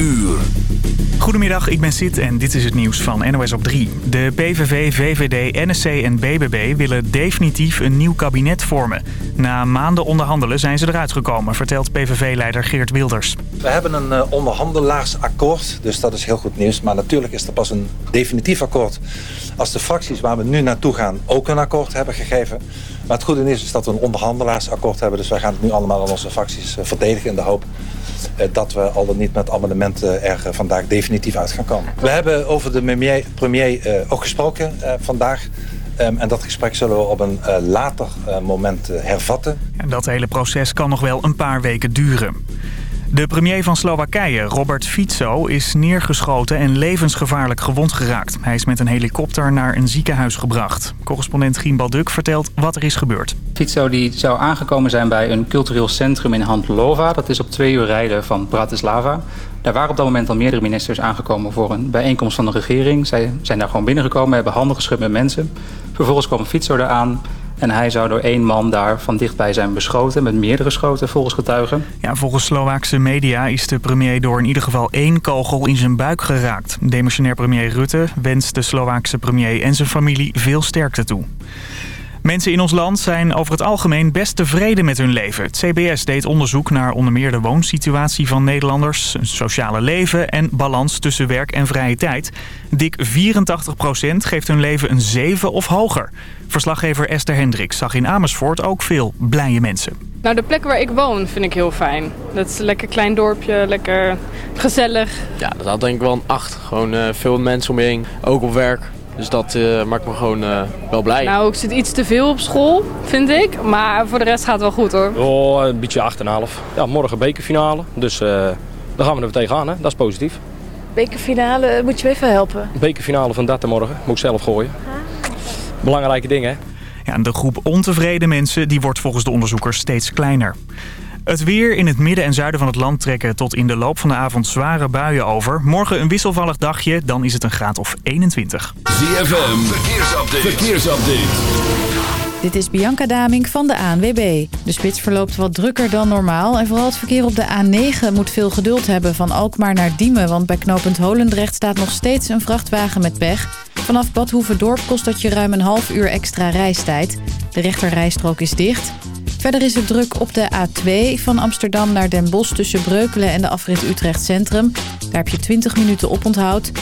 uur. Goedemiddag, ik ben Sid en dit is het nieuws van NOS op 3. De PVV, VVD, NSC en BBB willen definitief een nieuw kabinet vormen. Na maanden onderhandelen zijn ze eruit gekomen, vertelt PVV-leider Geert Wilders. We hebben een uh, onderhandelaarsakkoord, dus dat is heel goed nieuws. Maar natuurlijk is er pas een definitief akkoord als de fracties waar we nu naartoe gaan ook een akkoord hebben gegeven. Maar het goede nieuws is dat we een onderhandelaarsakkoord hebben. Dus wij gaan het nu allemaal aan onze fracties uh, verdedigen in de hoop dat we al dan niet met amendementen er vandaag definitief uit gaan komen. We hebben over de premier, premier ook gesproken vandaag. Um, en dat gesprek zullen we op een later moment hervatten. En dat hele proces kan nog wel een paar weken duren. De premier van Slowakije, Robert Fico, is neergeschoten en levensgevaarlijk gewond geraakt. Hij is met een helikopter naar een ziekenhuis gebracht. Correspondent Gien Balduk vertelt wat er is gebeurd. Fico die zou aangekomen zijn bij een cultureel centrum in Handlova. Dat is op twee uur rijden van Bratislava. Daar waren op dat moment al meerdere ministers aangekomen voor een bijeenkomst van de regering. Zij zijn daar gewoon binnengekomen, hebben handen geschud met mensen. Vervolgens kwam Fico eraan en hij zou door één man daar van dichtbij zijn beschoten... met meerdere schoten volgens getuigen. Ja, volgens Slovaakse media is de premier door in ieder geval één kogel in zijn buik geraakt. Demissionair premier Rutte wenst de Slovaakse premier en zijn familie veel sterkte toe. Mensen in ons land zijn over het algemeen best tevreden met hun leven. Het CBS deed onderzoek naar onder meer de woonsituatie van Nederlanders... sociale leven en balans tussen werk en vrije tijd. Dik 84% geeft hun leven een 7 of hoger. Verslaggever Esther Hendricks zag in Amersfoort ook veel blije mensen. Nou, de plek waar ik woon vind ik heel fijn. Dat is een lekker klein dorpje, lekker gezellig. Ja, dat had denk ik wel een 8. Gewoon uh, veel mensen om me heen, ook op werk. Dus dat uh, maakt me gewoon uh, wel blij. Nou, ik zit iets te veel op school, vind ik. Maar voor de rest gaat het wel goed hoor. Oh, een beetje 8,5. Ja, morgen bekerfinale. Dus uh, daar gaan we er tegenaan, hè. Dat is positief. Bekerfinale, moet je me even helpen? Bekerfinale van dat morgen. Moet ik zelf gooien. Belangrijke dingen, hè. Ja, de groep ontevreden mensen die wordt volgens de onderzoekers steeds kleiner. Het weer in het midden en zuiden van het land trekken tot in de loop van de avond zware buien over. Morgen een wisselvallig dagje, dan is het een graad of 21. ZFM, verkeersupdate. verkeersupdate. Dit is Bianca Daming van de ANWB. De spits verloopt wat drukker dan normaal. En vooral het verkeer op de A9 moet veel geduld hebben van Alkmaar naar Diemen. Want bij knooppunt Holendrecht staat nog steeds een vrachtwagen met pech. Vanaf Bad Hoeverdorp kost dat je ruim een half uur extra reistijd. De rechterrijstrook is dicht. Verder is het druk op de A2 van Amsterdam naar Den Bosch tussen Breukelen en de afrit Utrecht Centrum. Daar heb je 20 minuten op onthoud.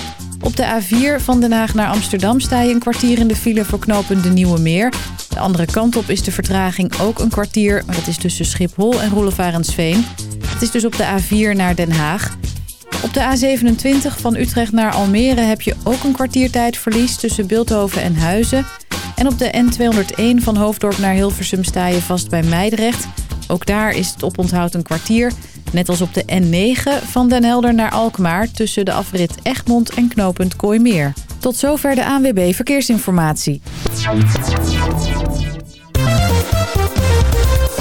Op de A4 van Den Haag naar Amsterdam sta je een kwartier in de file voor knopen de Nieuwe Meer. De andere kant op is de vertraging ook een kwartier, maar dat is tussen Schiphol en Roelevarensveen. Het is dus op de A4 naar Den Haag. Op de A27 van Utrecht naar Almere heb je ook een kwartiertijdverlies tussen Beeldhoven en Huizen. En op de N201 van Hoofddorp naar Hilversum sta je vast bij Meidrecht. Ook daar is het oponthoud een kwartier. Net als op de N9 van Den Helder naar Alkmaar tussen de afrit Egmond en knooppunt Kooimeer. Tot zover de ANWB Verkeersinformatie.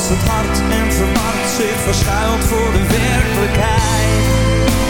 Als het hart en verward zich verschuilt voor de werkelijkheid.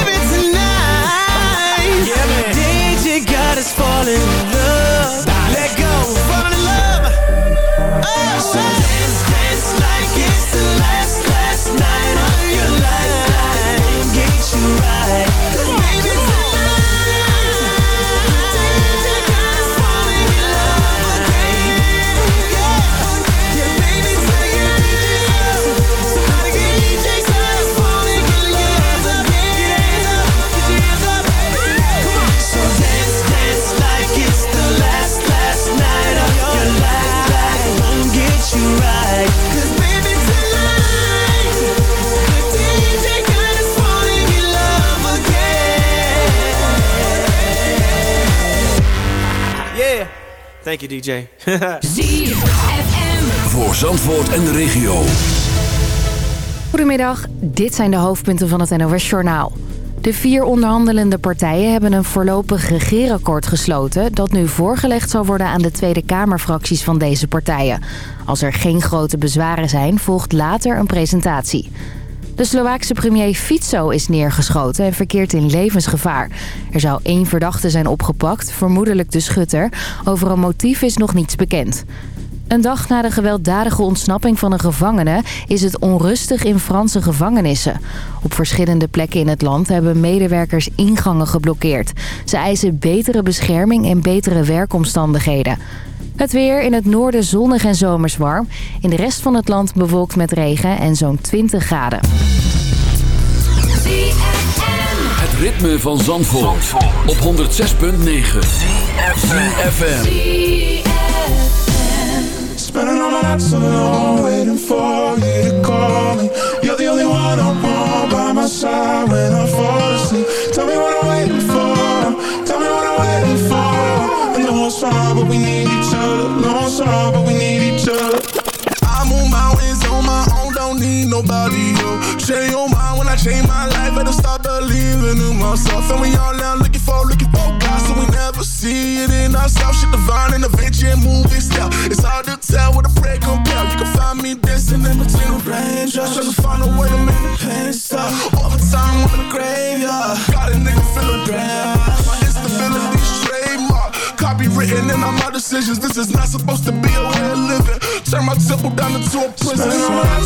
Falling in love. DJ. Voor Zandvoort en de regio. Goedemiddag, dit zijn de hoofdpunten van het NOS-journaal. De vier onderhandelende partijen hebben een voorlopig regeerakkoord gesloten... dat nu voorgelegd zal worden aan de Tweede Kamerfracties van deze partijen. Als er geen grote bezwaren zijn, volgt later een presentatie. De Slovaakse premier Fico is neergeschoten en verkeert in levensgevaar. Er zou één verdachte zijn opgepakt, vermoedelijk de schutter. Over een motief is nog niets bekend. Een dag na de gewelddadige ontsnapping van een gevangene is het onrustig in Franse gevangenissen. Op verschillende plekken in het land hebben medewerkers ingangen geblokkeerd. Ze eisen betere bescherming en betere werkomstandigheden. Het weer in het noorden zonnig en zomers warm. In de rest van het land bewolkt met regen en zo'n 20 graden. Het ritme van Zandvoort, op 106.9. ZFM. Spending all my nights so long waiting for you to call me. You're the only one I want by my side when I fall Know but we need each other. No, but we need each other. I move mountains on my own, don't need nobody. Yo. Share your when I changed my life, to start believing in myself. And we all now looking for, looking for God, so we never see it in ourselves. Shit divine and movie style. It's hard to tell what a prayer compare. You can find me dancing in between the trying to find a way to make the pain stop. Overtime in the graveyard, got a nigga feeling bad. My instability trademark, copywritten in all my decisions. This is not supposed to be a way of living. Turn my temple down into a prison. Spend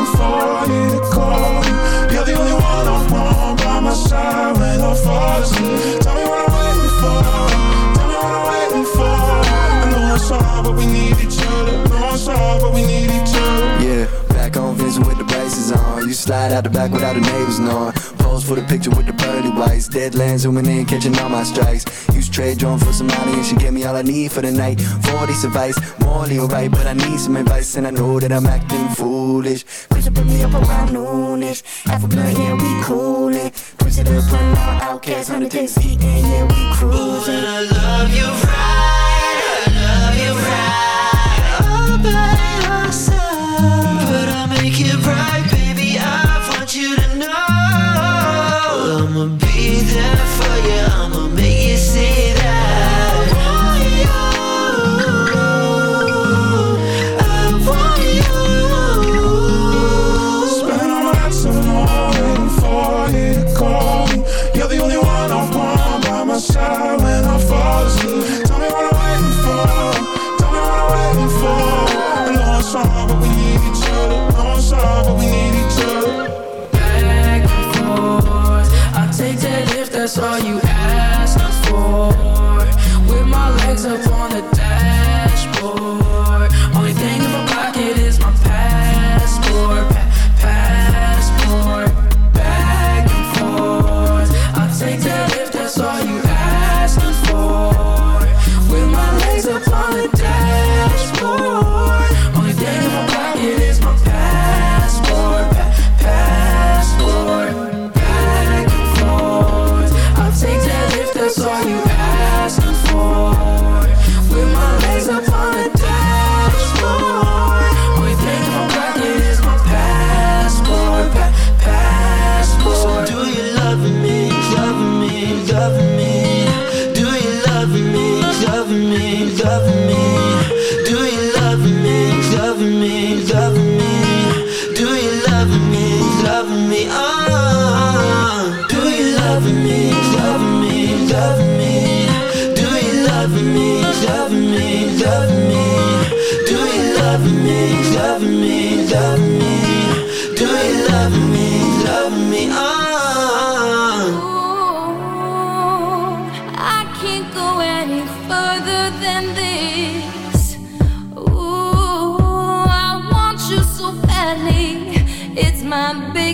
before you call. You're the only one I want by my side when I fall asleep. Tell me what I'm waiting for. Tell me what I'm waiting for. I know it's hard, but we need each other. Know it's hard, but we need each other. Back home Vincent with the braces on. You slide out the back without the neighbors knowing. Pose for the picture with the pearly whites. Deadlands zooming in, catching all my strikes. Use trade drone for some money and she gave me all I need for the night. 40 advice, morally alright, but I need some advice and I know that I'm acting foolish. Push up me up around noonish. Half a blunt, yeah, we coolin'. Push it up, putting out outcasts on the days eating, yeah, we cruising. I love you right, that's all you ask for. With my legs up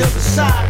the other side.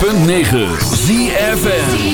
106.9 ZFN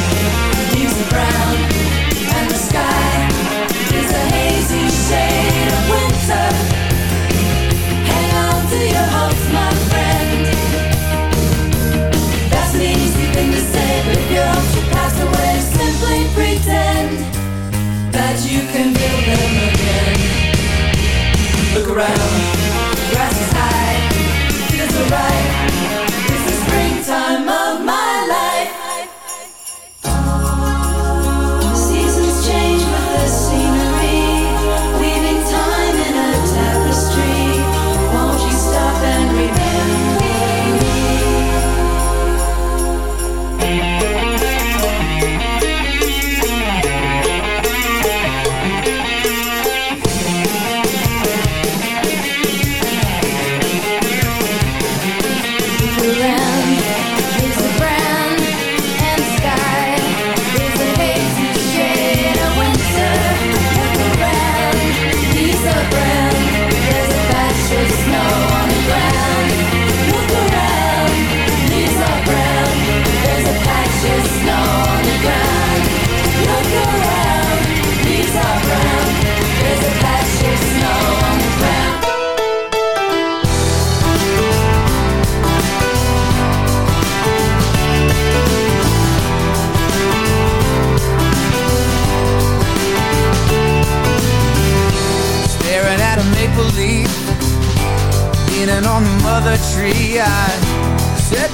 you can build them again. Look around.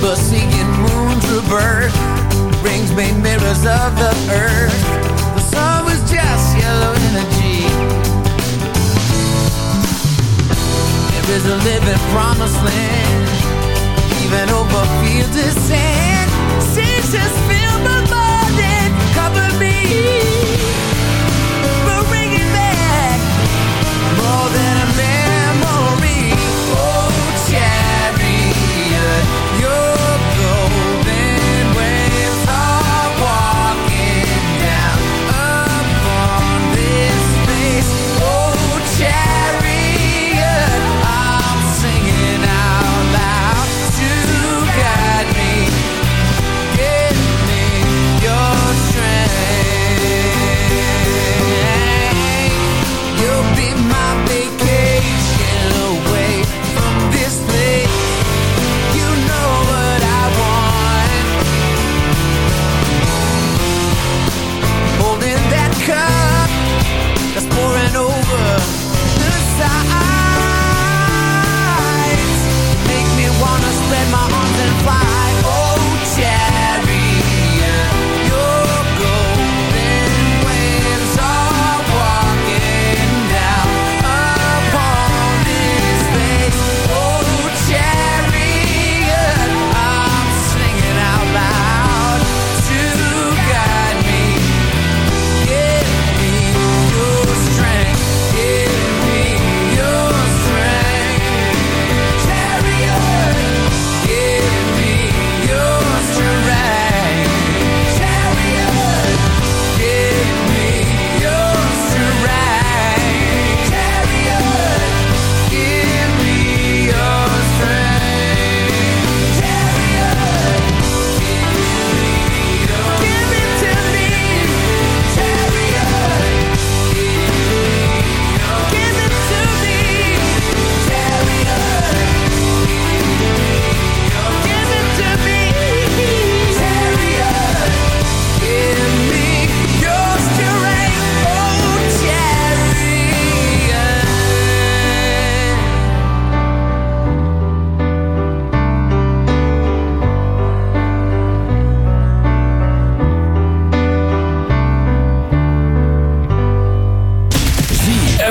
Remember seeing moons rebirth, rings made mirrors of the earth. The sun was just yellow energy. There is a living promised land, even over fields of sand. Seasons fill my mind cover me.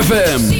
FM.